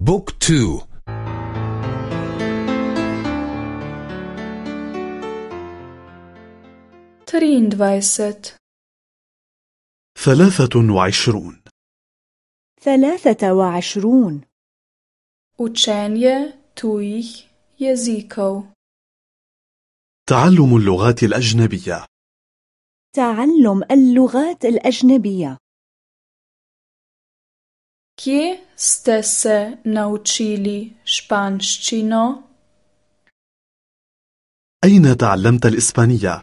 Book two. Triindvajset ثلاثة وعشرون. ثلاثة وعشرون. Učenje tujih jezikov. تعلم اللغات الأجنبية. تعلم اللغات الأجنبية. Kje ste se naučili španščino? أين تعلمت الإسبانية؟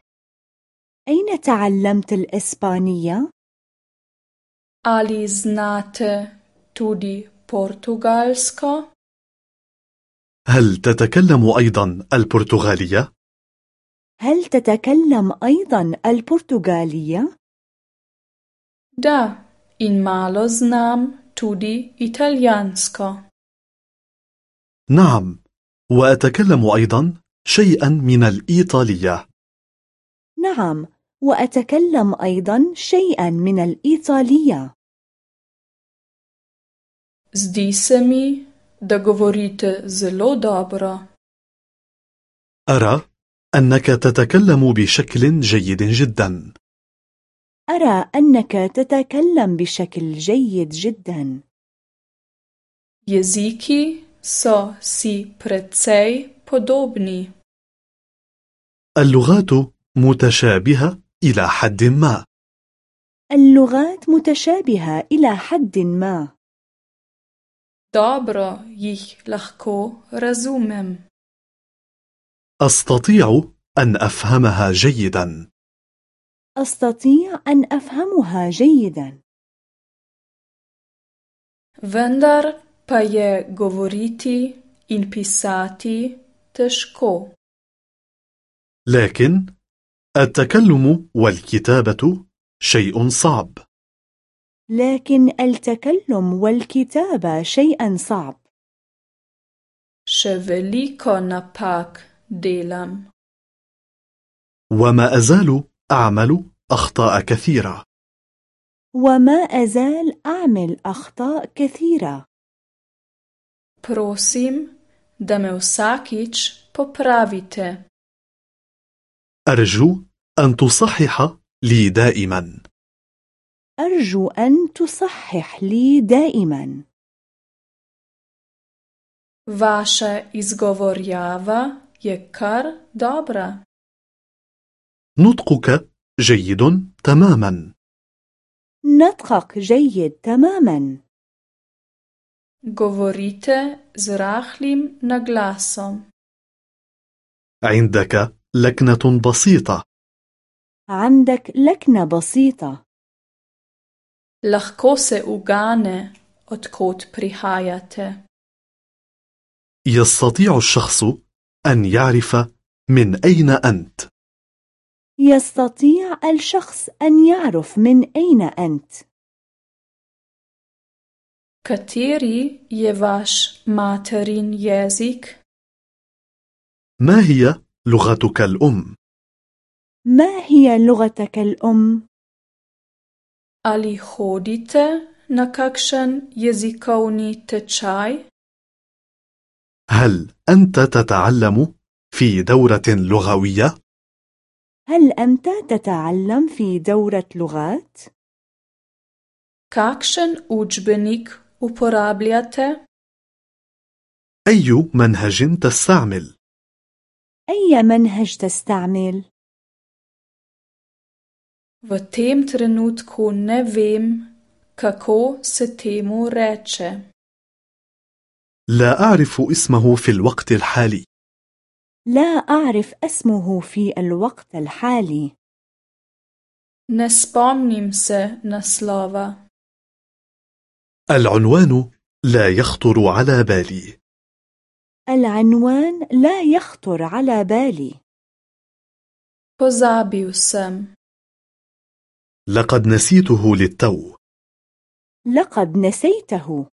أين تعلمت الإسبانية؟ Ali znate tudi portugalsko? هل تتكلم أيضا البرتغالية؟ هل تتكلم أيضا البرتغالية؟ Da, in malo znam tudi italijansko. نعم وأتكلم أيضا شيئا من الإيطالية نعم وأتكلم أيضا شيئا من الإيطالية Zdi se mi, da govorite zelo dobro. أرى أنك تتكلم بشكل جيد جدا أرى أنك تتكلم بشكل جيد جدا Jeziki so si precej podobni. اللغات متشابهة إلى حد ما اللغات متشابهة إلى حد ما Dobro jih lahko razumem. أستطيع أن أفهمها جيدا أستطيع أن أفهمها جيدا Vendar pa je govoriti in pisati težko. لكن التكلم والكتابة شيء صعب لكن التكلم والكتابة شيئا صعب Še veliko napak delam. وما أزال أعمل أخطاء كثيرة وما أزال أعمل أخطاء كثيرة Prosim, da me vsakič popravite. أرجو أن تصحح لي دائما أرجو أن تصحح لي دائما Vaša izgovorjava je kar dobra. نطقك جيد تماما. نطقك جيد تماما. Govorite z rahlim naglasom. عندك لكنة بسيطة. عندك لكنة بسيطة. Lahko se ugane, odkot prihajate. يستطيع الشخص أن يعرف من أين أنت. يستطيع الشخص أن يعرف من أين أنت Kateri je vaš materin jezik? ما هي لغتك الأم؟ ما هي لغتك الأم؟ Ali hodite na kakšen jezikovni tečaj? هل أنت تتعلم في دورة لغوية؟ هل أنت تتعلم في دورة لغات؟ Kakšen učbenik uporabljate? أي منهج تستعمل؟ أي منهج تستعمل؟ V tem trenutku ne vem, kako se temu reče. لا أعرف اسمه في الوقت الحالي لا أعرف اسمه في الوقت الحالي. Ne spomnim se naslova. العنوان لا يخطر على بالي. العنوان لا يخطر على بالي. Pozabil. لقد نسيته للتو. لقد نسيته.